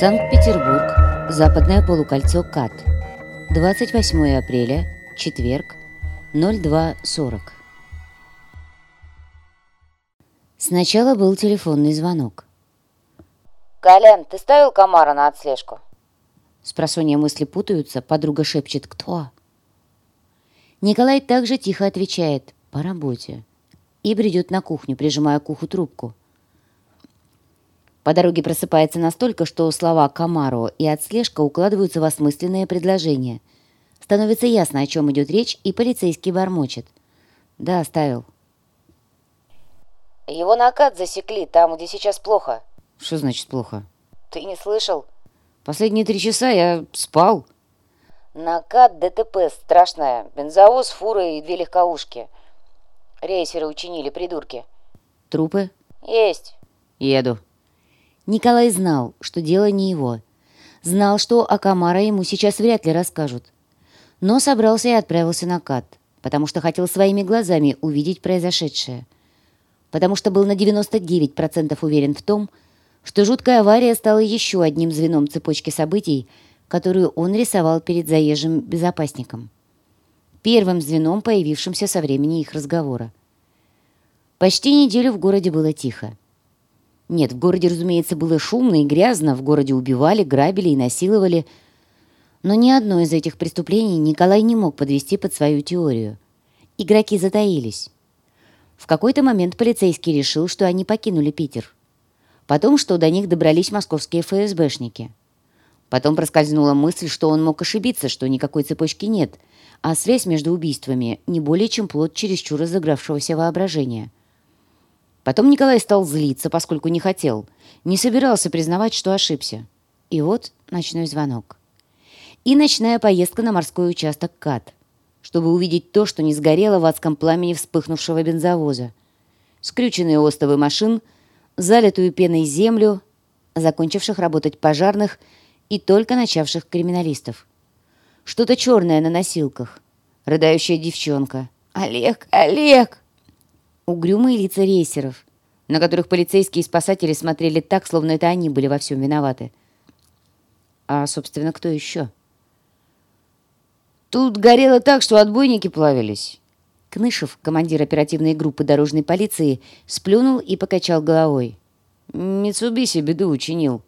Санкт-Петербург, западное полукольцо КАТ. 28 апреля, четверг, 02.40. Сначала был телефонный звонок. «Колян, ты ставил комара на отслежку?» Спросонья мысли путаются, подруга шепчет «Кто?». Николай также тихо отвечает «По работе» и бредет на кухню, прижимая к уху трубку. По дороге просыпается настолько, что слова «Камаро» и «отслежка» укладываются в осмысленное предложение. Становится ясно, о чем идет речь, и полицейский бормочет. «Да, оставил». «Его накат засекли, там, где сейчас плохо». «Что значит плохо?» «Ты не слышал?» «Последние три часа я спал». «Накат ДТП страшная. Бензовоз, фура и две легковушки. Рейсеры учинили, придурки». «Трупы?» «Есть». «Еду». Николай знал, что дело не его. Знал, что о Камара ему сейчас вряд ли расскажут. Но собрался и отправился на кат, потому что хотел своими глазами увидеть произошедшее. Потому что был на 99% уверен в том, что жуткая авария стала еще одним звеном цепочки событий, которую он рисовал перед заезжим безопасником. Первым звеном, появившимся со времени их разговора. Почти неделю в городе было тихо. Нет, в городе, разумеется, было шумно и грязно, в городе убивали, грабили и насиловали. Но ни одно из этих преступлений Николай не мог подвести под свою теорию. Игроки затаились. В какой-то момент полицейский решил, что они покинули Питер. Потом, что до них добрались московские ФСБшники. Потом проскользнула мысль, что он мог ошибиться, что никакой цепочки нет, а связь между убийствами не более чем плод чересчур разыгравшегося воображения – Потом Николай стал злиться, поскольку не хотел, не собирался признавать, что ошибся. И вот ночной звонок. И ночная поездка на морской участок КАТ, чтобы увидеть то, что не сгорело в адском пламени вспыхнувшего бензовоза. Скрюченные остовы машин, залитую пеной землю, закончивших работать пожарных и только начавших криминалистов. Что-то черное на носилках. Рыдающая девчонка. «Олег! Олег!» Угрюмые лица рейсеров, на которых полицейские и спасатели смотрели так, словно это они были во всем виноваты. А, собственно, кто еще? Тут горело так, что отбойники плавились. Кнышев, командир оперативной группы дорожной полиции, сплюнул и покачал головой. Митсубиси беду учинил.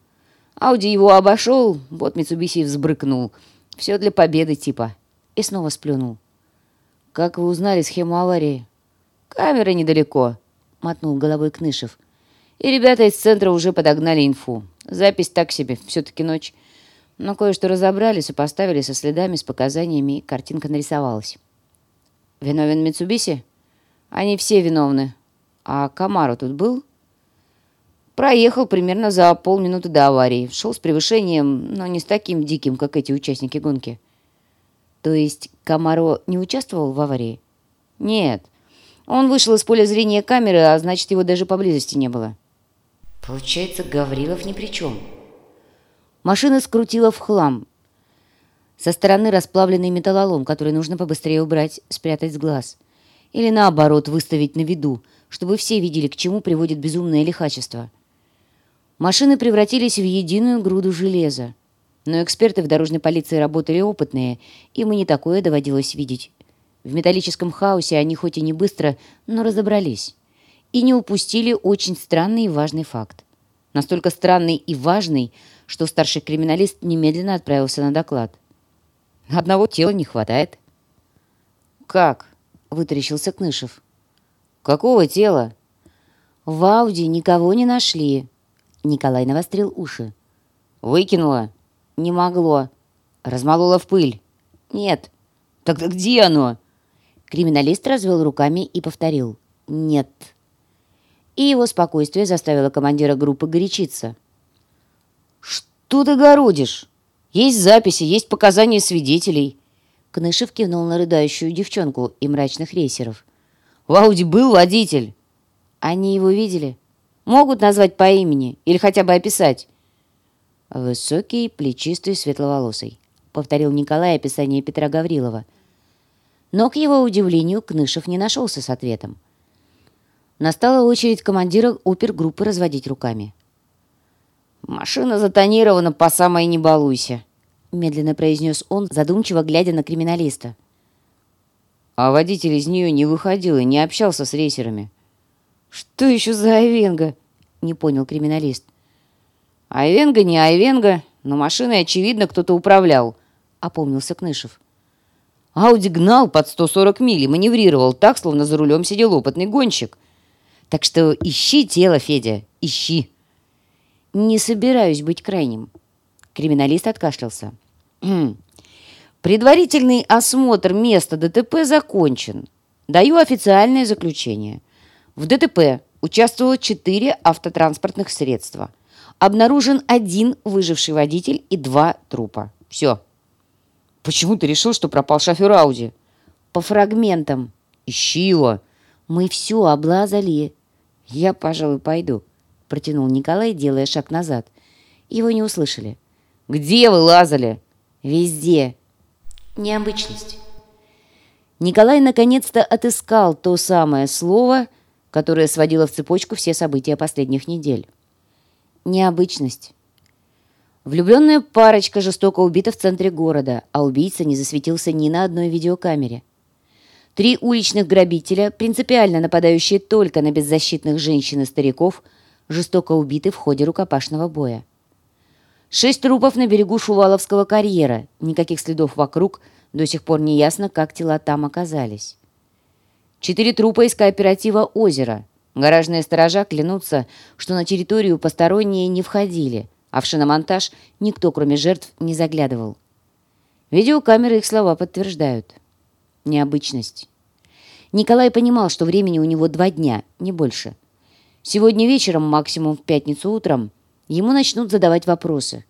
Ауди его обошел, вот Митсубиси взбрыкнул. Все для победы типа. И снова сплюнул. «Как вы узнали схему аварии?» «Камера недалеко», — мотнул головой Кнышев. «И ребята из центра уже подогнали инфу. Запись так себе, все-таки ночь. Но кое-что разобрали, сопоставили со следами, с показаниями, и картинка нарисовалась». «Виновен Митсубиси?» «Они все виновны. А Камару тут был?» Проехал примерно за полминуты до аварии. Шел с превышением, но не с таким диким, как эти участники гонки. То есть Камаро не участвовал в аварии? Нет. Он вышел из поля зрения камеры, а значит, его даже поблизости не было. Получается, Гаврилов ни при чем. Машина скрутила в хлам. Со стороны расплавленный металлолом, который нужно побыстрее убрать, спрятать с глаз. Или наоборот, выставить на виду, чтобы все видели, к чему приводит безумное лихачество. Машины превратились в единую груду железа. Но эксперты в дорожной полиции работали опытные, им и не такое доводилось видеть. В металлическом хаосе они хоть и не быстро, но разобрались. И не упустили очень странный и важный факт. Настолько странный и важный, что старший криминалист немедленно отправился на доклад. «Одного тела не хватает». «Как?» — вытаращился Кнышев. «Какого тела?» «В Ауди никого не нашли». Николай навострил уши. «Выкинула?» «Не могло». «Размолола в пыль?» «Нет». «Тогда где оно?» Криминалист развел руками и повторил «нет». И его спокойствие заставило командира группы горячиться. «Что ты городишь? Есть записи, есть показания свидетелей». Кнышев кивнул на рыдающую девчонку и мрачных рейсеров. «В Ауди был водитель». «Они его видели? Могут назвать по имени или хотя бы описать?» «Высокий, плечистый, светловолосый», — повторил Николай описание Петра Гаврилова — но, к его удивлению, Кнышев не нашелся с ответом. Настала очередь командира опергруппы разводить руками. «Машина затонирована по самой не балуйся», — медленно произнес он, задумчиво глядя на криминалиста. А водитель из нее не выходил и не общался с рейсерами. «Что еще за Айвенга?» — не понял криминалист. «Айвенга не Айвенга, но машиной, очевидно, кто-то управлял», — опомнился Кнышев. Ауди гнал под 140 миль и маневрировал так, словно за рулем сидел опытный гонщик. Так что ищи тело, Федя, ищи. Не собираюсь быть крайним. Криминалист откашлялся. Предварительный осмотр места ДТП закончен. Даю официальное заключение. В ДТП участвовало четыре автотранспортных средства. Обнаружен один выживший водитель и два трупа. Все. Почему ты решил, что пропал шофер Ауди? По фрагментам. Ищи его. Мы все облазали. Я, пожалуй, пойду, протянул Николай, делая шаг назад. Его не услышали. Где вы лазали? Везде. Необычность. Николай наконец-то отыскал то самое слово, которое сводило в цепочку все события последних недель. Необычность. Влюбленная парочка жестоко убита в центре города, а убийца не засветился ни на одной видеокамере. Три уличных грабителя, принципиально нападающие только на беззащитных женщин и стариков, жестоко убиты в ходе рукопашного боя. Шесть трупов на берегу Шуваловского карьера, никаких следов вокруг, до сих пор не ясно, как тела там оказались. Четыре трупа из кооператива «Озеро». Гаражные сторожа клянутся, что на территорию посторонние не входили – а в шиномонтаж никто, кроме жертв, не заглядывал. Видеокамеры их слова подтверждают. Необычность. Николай понимал, что времени у него два дня, не больше. Сегодня вечером, максимум в пятницу утром, ему начнут задавать вопросы.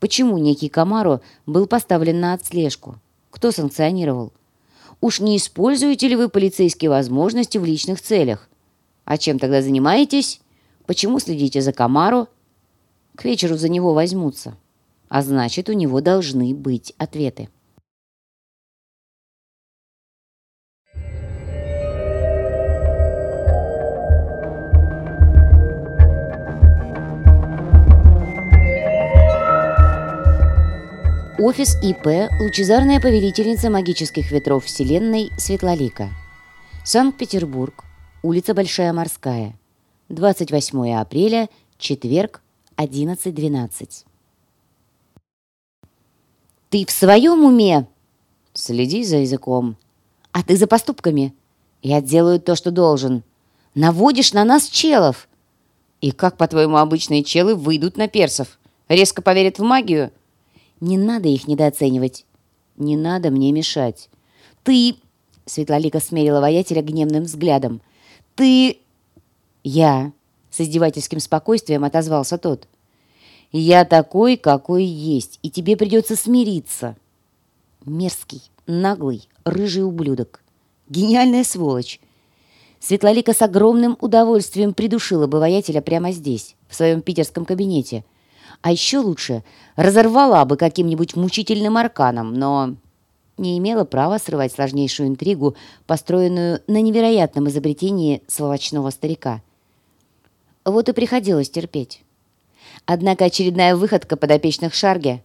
Почему некий Камаро был поставлен на отслежку? Кто санкционировал? Уж не используете ли вы полицейские возможности в личных целях? А чем тогда занимаетесь? Почему следите за Камаро? К вечеру за него возьмутся. А значит, у него должны быть ответы. Офис ИП «Лучезарная повелительница магических ветров Вселенной» Светлолика. Санкт-Петербург. Улица Большая Морская. 28 апреля, четверг, 11.12. «Ты в своем уме?» «Следи за языком». «А ты за поступками?» «Я делаю то, что должен». «Наводишь на нас челов». «И как, по-твоему, обычные челы выйдут на персов? Резко поверят в магию?» «Не надо их недооценивать». «Не надо мне мешать». «Ты...» — Светлолика смерила воятеля гневным взглядом. «Ты...» «Я...» — с издевательским спокойствием отозвался тот. «Я такой, какой есть, и тебе придется смириться». Мерзкий, наглый, рыжий ублюдок. Гениальная сволочь. Светлолика с огромным удовольствием придушила бы воятеля прямо здесь, в своем питерском кабинете. А еще лучше разорвала бы каким-нибудь мучительным арканом, но не имела права срывать сложнейшую интригу, построенную на невероятном изобретении сволочного старика – вот и приходилось терпеть. Однако очередная выходка подопечных Шарге,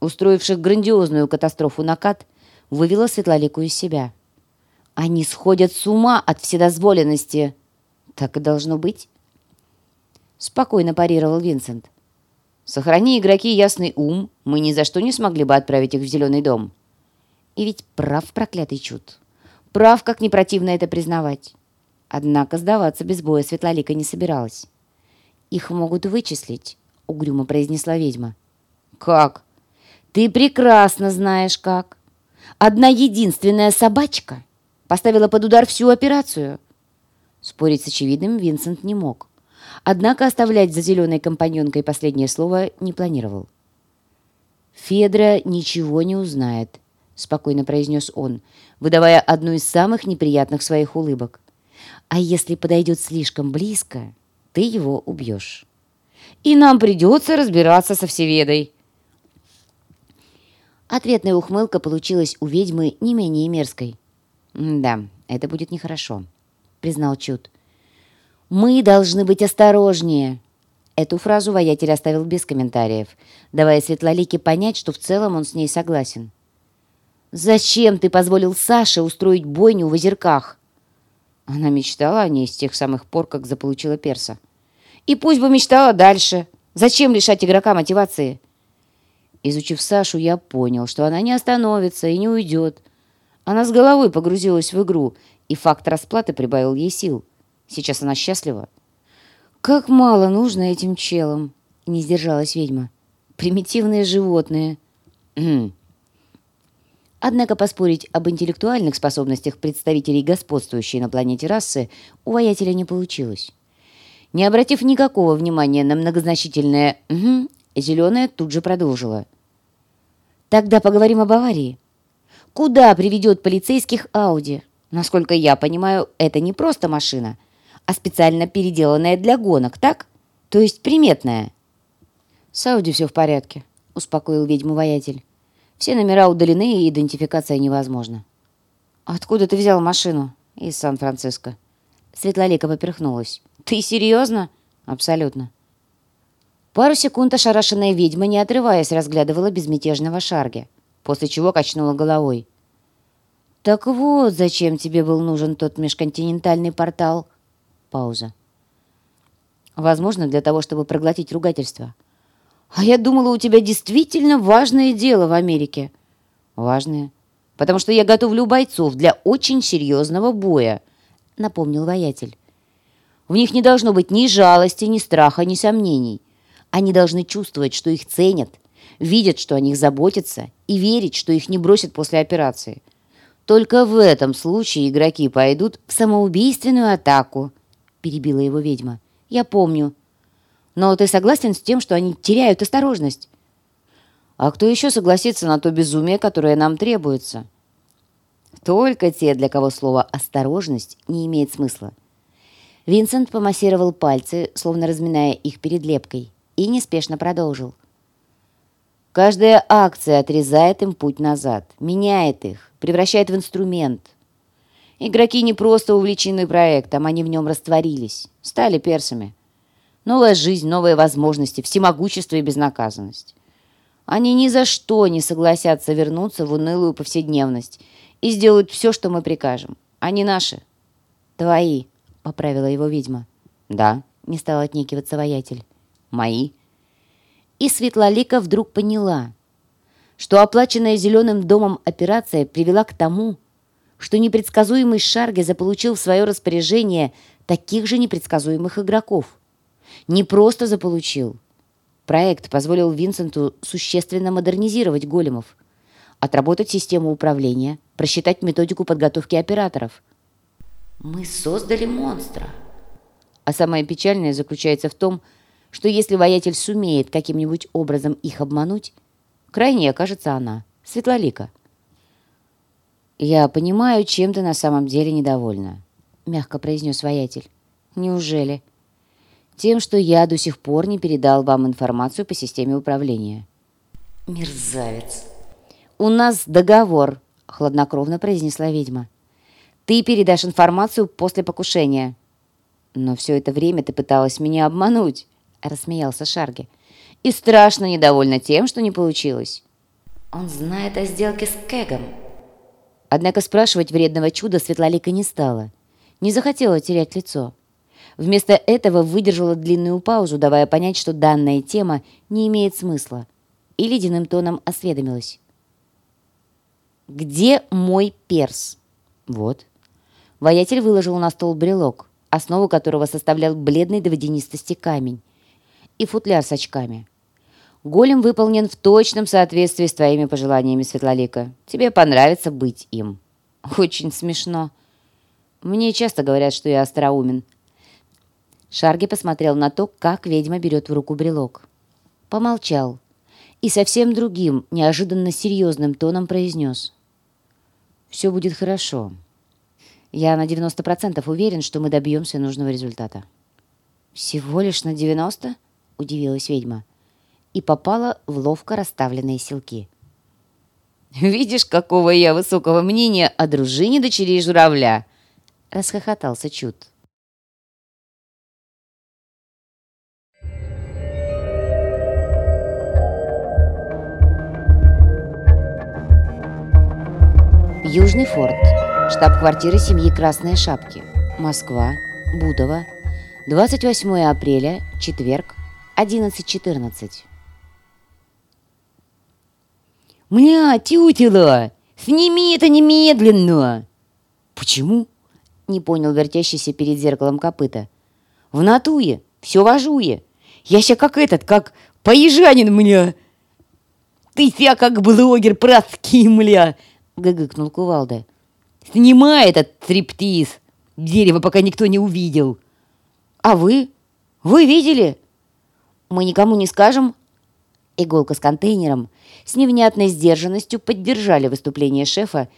устроивших грандиозную катастрофу накат, вывела Светлолику из себя. Они сходят с ума от вседозволенности. Так и должно быть. Спокойно парировал Винсент. Сохрани игроки ясный ум, мы ни за что не смогли бы отправить их в Зеленый дом. И ведь прав проклятый чуд. Прав, как не противно это признавать. Однако сдаваться без боя Светлолика не собиралась. «Их могут вычислить», — угрюмо произнесла ведьма. «Как?» «Ты прекрасно знаешь, как. Одна единственная собачка поставила под удар всю операцию». Спорить с очевидным Винсент не мог. Однако оставлять за зеленой компаньонкой последнее слово не планировал. «Федра ничего не узнает», — спокойно произнес он, выдавая одну из самых неприятных своих улыбок. А если подойдет слишком близко, ты его убьешь. И нам придется разбираться со всеведой. Ответная ухмылка получилась у ведьмы не менее мерзкой. «Да, это будет нехорошо», — признал Чуд. «Мы должны быть осторожнее». Эту фразу воятель оставил без комментариев, давая Светлолике понять, что в целом он с ней согласен. «Зачем ты позволил Саше устроить бойню в озерках?» Она мечтала о ней с тех самых пор, как заполучила перса. «И пусть бы мечтала дальше. Зачем лишать игрока мотивации?» Изучив Сашу, я понял, что она не остановится и не уйдет. Она с головой погрузилась в игру, и факт расплаты прибавил ей сил. Сейчас она счастлива. «Как мало нужно этим челам!» — не сдержалась ведьма. «Примитивные животные!» Однако поспорить об интеллектуальных способностях представителей господствующей на планете расы у воятеля не получилось. Не обратив никакого внимания на многозначительное «угу», Зеленая тут же продолжила. «Тогда поговорим об аварии. Куда приведет полицейских Ауди? Насколько я понимаю, это не просто машина, а специально переделанная для гонок, так? То есть приметная». «С Ауди все в порядке», — успокоил ведьму-воятель. «Все номера удалены, и идентификация невозможна». «Откуда ты взял машину?» «Из Сан-Франциско». Светлолика поперхнулась. «Ты серьезно?» «Абсолютно». Пару секунд ошарашенная ведьма, не отрываясь, разглядывала безмятежного Шарги, после чего качнула головой. «Так вот, зачем тебе был нужен тот межконтинентальный портал?» Пауза. «Возможно, для того, чтобы проглотить ругательство». «А я думала, у тебя действительно важное дело в Америке». «Важное? Потому что я готовлю бойцов для очень серьезного боя», — напомнил воятель. «В них не должно быть ни жалости, ни страха, ни сомнений». Они должны чувствовать, что их ценят, видят, что о них заботятся, и верить, что их не бросят после операции. Только в этом случае игроки пойдут в самоубийственную атаку, перебила его ведьма. Я помню. Но ты согласен с тем, что они теряют осторожность? А кто еще согласится на то безумие, которое нам требуется? Только те, для кого слово «осторожность» не имеет смысла. Винсент помассировал пальцы, словно разминая их перед лепкой и неспешно продолжил. Каждая акция отрезает им путь назад, меняет их, превращает в инструмент. Игроки не просто увлечены проектом, они в нем растворились, стали персами. Новая жизнь, новые возможности, всемогущество и безнаказанность. Они ни за что не согласятся вернуться в унылую повседневность и сделают все, что мы прикажем. Они наши. Твои, — поправила его ведьма. Да, — не стал отнекиваться воятель мои. И Светлолика вдруг поняла, что оплаченная Зеленым домом операция привела к тому, что непредсказуемый Шарге заполучил в свое распоряжение таких же непредсказуемых игроков. Не просто заполучил. Проект позволил Винсенту существенно модернизировать големов, отработать систему управления, просчитать методику подготовки операторов. Мы создали монстра. А самое печальное заключается в том, что если воятель сумеет каким-нибудь образом их обмануть, крайней окажется она, Светлолика. «Я понимаю, чем ты на самом деле недовольна», — мягко произнес воятель. «Неужели?» «Тем, что я до сих пор не передал вам информацию по системе управления». «Мерзавец!» «У нас договор», — хладнокровно произнесла ведьма. «Ты передашь информацию после покушения». «Но все это время ты пыталась меня обмануть» рассмеялся Шарги. «И страшно недовольна тем, что не получилось». «Он знает о сделке с Кэгом». Однако спрашивать вредного чуда Светлолика не стала. Не захотела терять лицо. Вместо этого выдержала длинную паузу, давая понять, что данная тема не имеет смысла. И ледяным тоном осведомилась. «Где мой перс?» «Вот». Воятель выложил на стол брелок, основу которого составлял бледный до водянистости камень и футляр с очками. Голем выполнен в точном соответствии с твоими пожеланиями, Светлолика. Тебе понравится быть им. Очень смешно. Мне часто говорят, что я остроумен. Шарги посмотрел на то, как ведьма берет в руку брелок. Помолчал и совсем другим, неожиданно серьезным тоном произнес. «Все будет хорошо. Я на 90% уверен, что мы добьемся нужного результата». «Всего лишь на 90%?» — удивилась ведьма. И попала в ловко расставленные селки. «Видишь, какого я высокого мнения о дружине дочерей журавля!» — расхохотался Чуд. Южный форт. Штаб-квартира семьи Красные Шапки. Москва. Бутово. 28 апреля. Четверг. 11.14. «Мля, тютила! Сними это немедленно!» «Почему?» — не понял вертящийся перед зеркалом копыта. «В натуе! Все вожуе! Я ща как этот, как поезжанин, мля!» «Ты ся как блогер праски, мля!» — гыгыкнул кувалда. «Снимай этот стриптиз! Дерево пока никто не увидел!» «А вы? Вы видели?» «Мы никому не скажем». Иголка с контейнером с невнятной сдержанностью поддержали выступление шефа,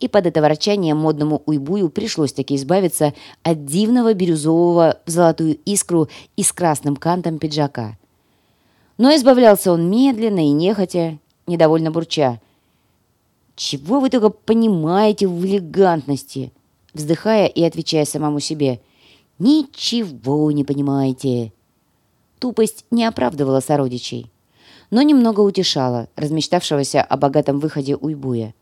и под это ворчание модному уйбую пришлось таки избавиться от дивного бирюзового в золотую искру и с красным кантом пиджака. Но избавлялся он медленно и нехотя, недовольно бурча. «Чего вы только понимаете в элегантности?» Вздыхая и отвечая самому себе. «Ничего не понимаете». Тупость не оправдывала сородичей, но немного утешала размечтавшегося о богатом выходе уйбуя.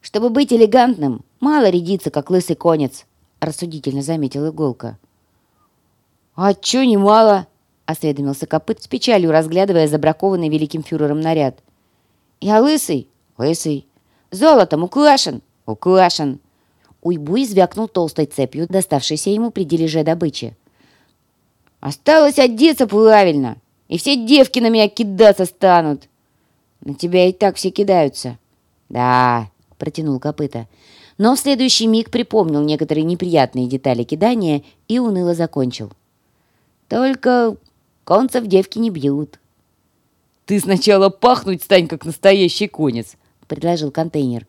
«Чтобы быть элегантным, мало рядиться, как лысый конец», рассудительно заметил Иголка. «А чё немало?» — осведомился Копыт с печалью, разглядывая забракованный великим фюрером наряд. «Я лысый? Лысый. Золотом украшен? Украшен». Уйбуй звякнул толстой цепью, доставшейся ему при дележе добычи. «Осталось одеться правильно, и все девки на меня кидаться станут». «На тебя и так все кидаются». «Да», — протянул копыта. Но в следующий миг припомнил некоторые неприятные детали кидания и уныло закончил. «Только Концев девки не бьют. «Ты сначала пахнуть стань, как настоящий конец», — предложил контейнер.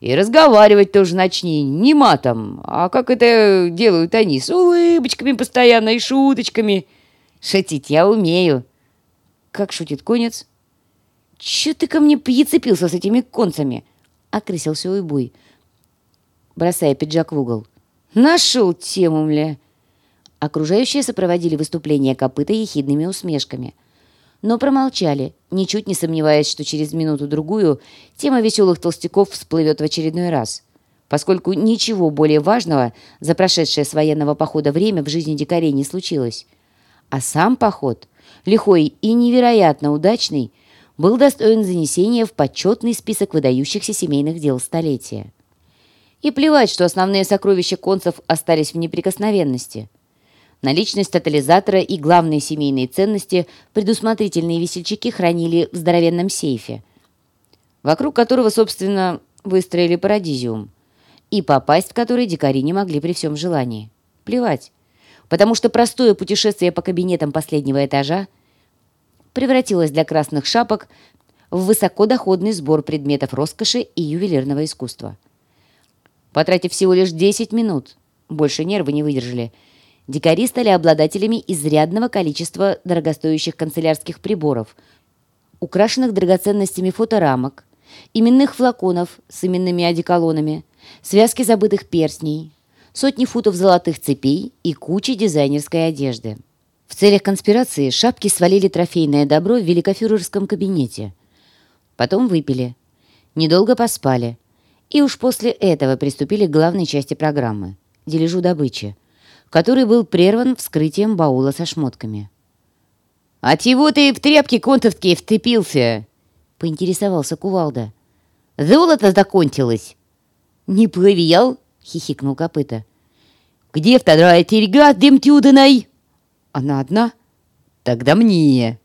«И разговаривать тоже начни, не матом, а как это делают они, с улыбочками постоянно и шуточками. Шутить я умею». «Как шутит конец?» «Чё ты ко мне прицепился с этими концами?» — окрысился Уйбуй, бросая пиджак в угол. «Нашел тему, мля!» Окружающие сопроводили выступление копыта ехидными усмешками. Но промолчали, ничуть не сомневаясь, что через минуту-другую тема веселых толстяков всплывет в очередной раз, поскольку ничего более важного за прошедшее с военного похода время в жизни дикарей не случилось. А сам поход, лихой и невероятно удачный, был достоин занесения в почетный список выдающихся семейных дел столетия. И плевать, что основные сокровища концев остались в неприкосновенности – Наличность тотализатора и главные семейные ценности предусмотрительные весельчаки хранили в здоровенном сейфе, вокруг которого, собственно, выстроили парадизиум, и попасть в который дикари не могли при всем желании. Плевать, потому что простое путешествие по кабинетам последнего этажа превратилось для красных шапок в высокодоходный сбор предметов роскоши и ювелирного искусства. Потратив всего лишь 10 минут, больше нервы не выдержали – дикари стали обладателями изрядного количества дорогостоящих канцелярских приборов, украшенных драгоценностями фоторамок, именных флаконов с именными одеколонами, связки забытых перстней, сотни футов золотых цепей и кучи дизайнерской одежды. В целях конспирации шапки свалили трофейное добро в великофюрерском кабинете. Потом выпили, недолго поспали, и уж после этого приступили к главной части программы – дележу добычи – который был прерван вскрытием баула со шмотками. «А чего ты в тряпки контовские вцепился?» — поинтересовался Кувалда. «Золото закончилось!» «Не плывел?» — хихикнул копыта. «Где вторая серьга с демтюдиной?» «Она одна?» «Тогда мне!»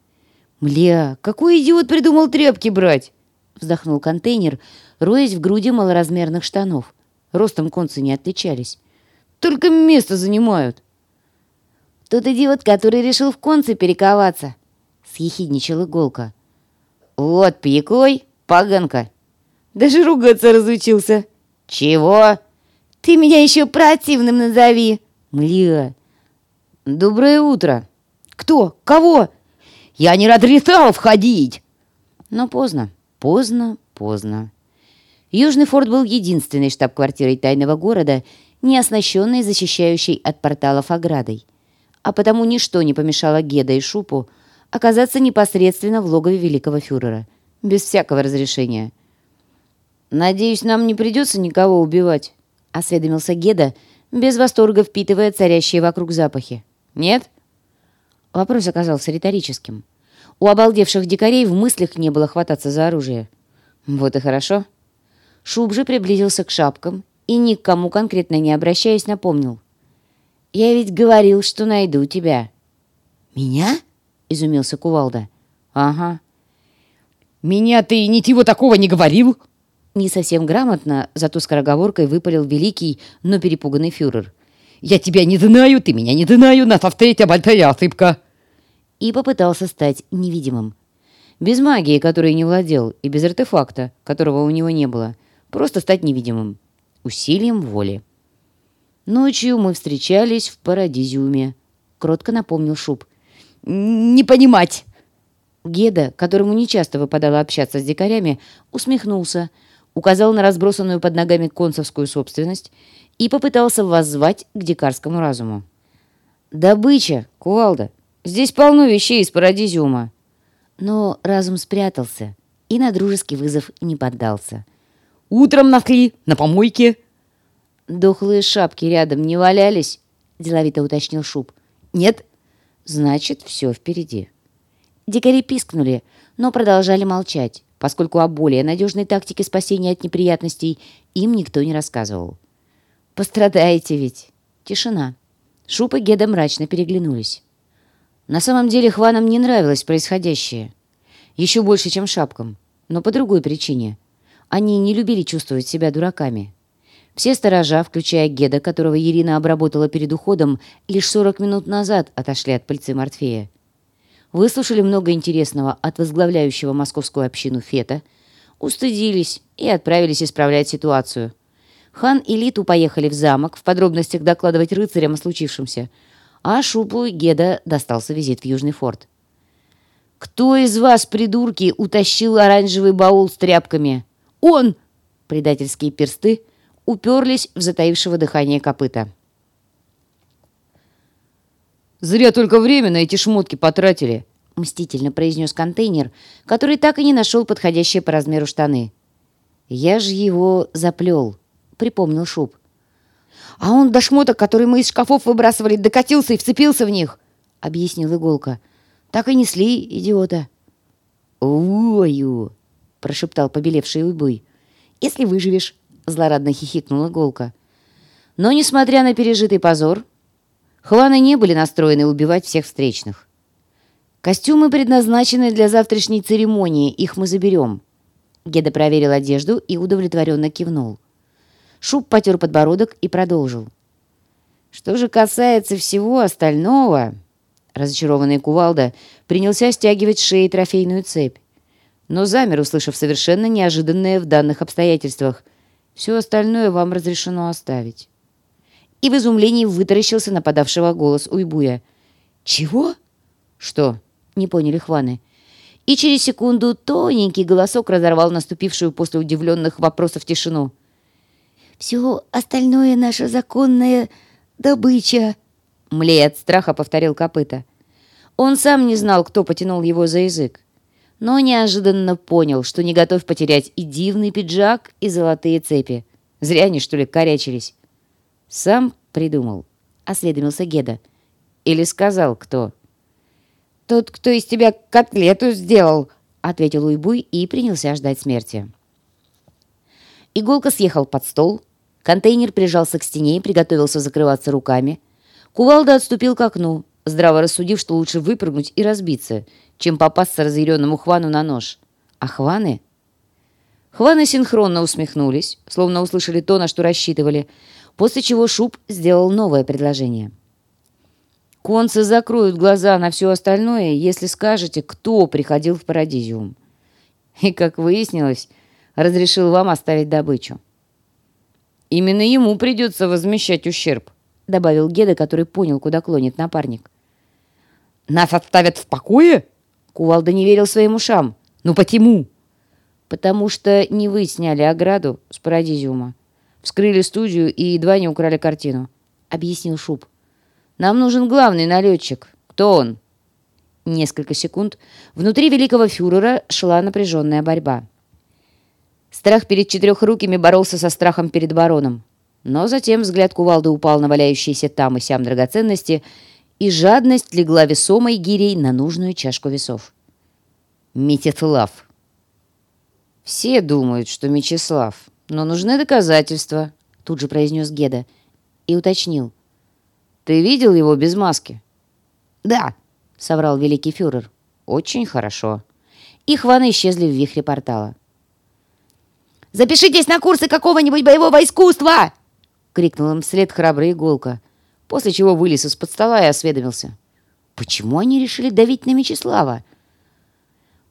«Мля, какой идиот придумал тряпки брать?» Вздохнул контейнер, роясь в груди малоразмерных штанов. Ростом концы не отличались. Только место занимают. Тот идиот, который решил в конце перековаться, съехидничал иголка. Вот пьякой, поганка. Даже ругаться разучился. Чего? Ты меня еще противным назови. Мля. Доброе утро. Кто? Кого? Я не разрешал входить. Но поздно, поздно, поздно. Южный форт был единственной штаб-квартирой тайного города, не оснащенной защищающей от порталов оградой. А потому ничто не помешало Геда и Шупу оказаться непосредственно в логове великого фюрера, без всякого разрешения. «Надеюсь, нам не придется никого убивать», — осведомился Геда, без восторга впитывая царящие вокруг запахи. «Нет?» Вопрос оказался риторическим. У обалдевших дикарей в мыслях не было хвататься за оружие. «Вот и хорошо». Шуб же приблизился к шапкам и, никому конкретно не обращаясь, напомнил. «Я ведь говорил, что найду тебя». «Меня?» — изумился Кувалда. «Ага». «Меня ты ничего такого не говорил?» Не совсем грамотно, зато скороговоркой выпалил великий, но перепуганный фюрер. «Я тебя не знаю, ты меня не знаю, нас встретя большая ошибка!» И попытался стать невидимым. Без магии, которой не владел, и без артефакта, которого у него не было. Просто стать невидимым. Усилием воли. «Ночью мы встречались в Парадизиуме», — кротко напомнил Шуб. «Не понимать!» Геда, которому нечасто выпадало общаться с дикарями, усмехнулся — указал на разбросанную под ногами концевскую собственность и попытался воззвать к дикарскому разуму. «Добыча, кувалда! Здесь полно вещей из парадизиума!» Но разум спрятался и на дружеский вызов не поддался. «Утром нашли, на помойке!» «Дохлые шапки рядом не валялись?» — деловито уточнил Шуб. «Нет». «Значит, все впереди». Дикари пискнули, но продолжали молчать поскольку о более надежной тактике спасения от неприятностей им никто не рассказывал. «Пострадаете ведь!» Тишина. Шуп и Геда мрачно переглянулись. На самом деле Хванам не нравилось происходящее. Еще больше, чем шапкам. Но по другой причине. Они не любили чувствовать себя дураками. Все сторожа, включая Геда, которого Ирина обработала перед уходом, лишь 40 минут назад отошли от пыльцы Морфея выслушали много интересного от возглавляющего московскую общину Фета, устыдились и отправились исправлять ситуацию. Хан и Литу поехали в замок в подробностях докладывать рыцарям о случившемся, а Шубу Геда достался визит в Южный форт. «Кто из вас, придурки, утащил оранжевый баул с тряпками?» «Он!» Предательские персты уперлись в затаившего дыхание копыта. «Зря только время на эти шмотки потратили», — мстительно произнес контейнер, который так и не нашел подходящие по размеру штаны. «Я же его заплел», — припомнил Шуб. «А он до шмоток, которые мы из шкафов выбрасывали, докатился и вцепился в них», — объяснил Иголка. «Так и несли, идиота». «Ую!» — прошептал побелевший уйбуй. «Если выживешь», — злорадно хихикнула Иголка. Но, несмотря на пережитый позор, Хваны не были настроены убивать всех встречных. «Костюмы предназначены для завтрашней церемонии, их мы заберем». Геда проверил одежду и удовлетворенно кивнул. Шуб потер подбородок и продолжил. «Что же касается всего остального...» Разочарованный кувалда принялся стягивать с шеи трофейную цепь. Но замер, услышав совершенно неожиданное в данных обстоятельствах. «Все остальное вам разрешено оставить» и в изумлении вытаращился нападавшего голос Уйбуя. «Чего?» «Что?» — не поняли Хваны. И через секунду тоненький голосок разорвал наступившую после удивленных вопросов тишину. «Все остальное наша законная добыча», — млея от страха повторил копыта. Он сам не знал, кто потянул его за язык, но неожиданно понял, что не готов потерять и дивный пиджак, и золотые цепи. Зря они, что ли, корячились. «Сам придумал?» — осведомился Геда. «Или сказал кто?» «Тот, кто из тебя котлету сделал», — ответил Уйбуй и принялся ждать смерти. Иголка съехал под стол, контейнер прижался к стене и приготовился закрываться руками. Кувалда отступил к окну, здраво рассудив, что лучше выпрыгнуть и разбиться, чем попасться разъяренному Хвану на нож. А Хваны... Хваны синхронно усмехнулись, словно услышали то, на что рассчитывали, после чего Шуб сделал новое предложение. «Концы закроют глаза на все остальное, если скажете, кто приходил в Парадизиум. И, как выяснилось, разрешил вам оставить добычу». «Именно ему придется возмещать ущерб», — добавил Геда, который понял, куда клонит напарник. «Нас оставят в покое?» Кувалда не верил своим ушам. «Ну почему?» «Потому что не вы сняли ограду с Парадизиума. Вскрыли студию и едва не украли картину», — объяснил Шуб. «Нам нужен главный налетчик. Кто он?» Несколько секунд внутри великого фюрера шла напряженная борьба. Страх перед четырехрукими боролся со страхом перед бароном. Но затем взгляд кувалды упал на валяющиеся там и сям драгоценности, и жадность легла весомой гирей на нужную чашку весов. Митислав. «Все думают, что Мечислав, но нужны доказательства», — тут же произнес Геда и уточнил. «Ты видел его без маски?» «Да», — соврал великий фюрер. «Очень хорошо». Их ваны исчезли в вихре портала. «Запишитесь на курсы какого-нибудь боевого искусства!» — крикнул им вслед храбрый иголка, после чего вылез из-под стола и осведомился. «Почему они решили давить на Мечислава?»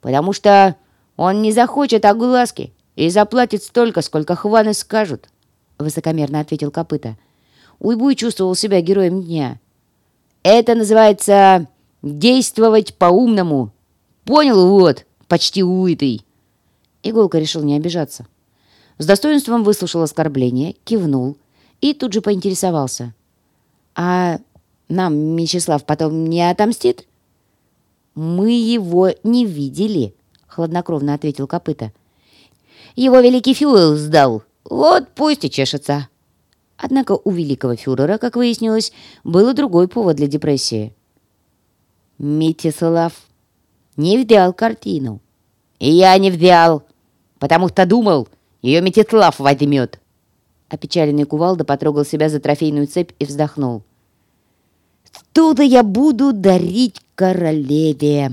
«Потому что он не захочет огласки и заплатит столько, сколько хваны скажут», — высокомерно ответил Копыта. Уйбуй чувствовал себя героем дня. «Это называется действовать по-умному. Понял, вот, почти уитый». Иголка решил не обижаться. С достоинством выслушал оскорбление, кивнул и тут же поинтересовался. «А нам Мечислав потом не отомстит?» «Мы его не видели», — хладнокровно ответил Копыта. «Его великий фюрер сдал. Вот пусть и чешется». Однако у великого фюрера, как выяснилось, был другой повод для депрессии. Митислав не взял картину. И я не взял, потому что думал, ее Митислав возьмет. Опечаленный кувалда потрогал себя за трофейную цепь и вздохнул. «Что-то я буду дарить королеве!»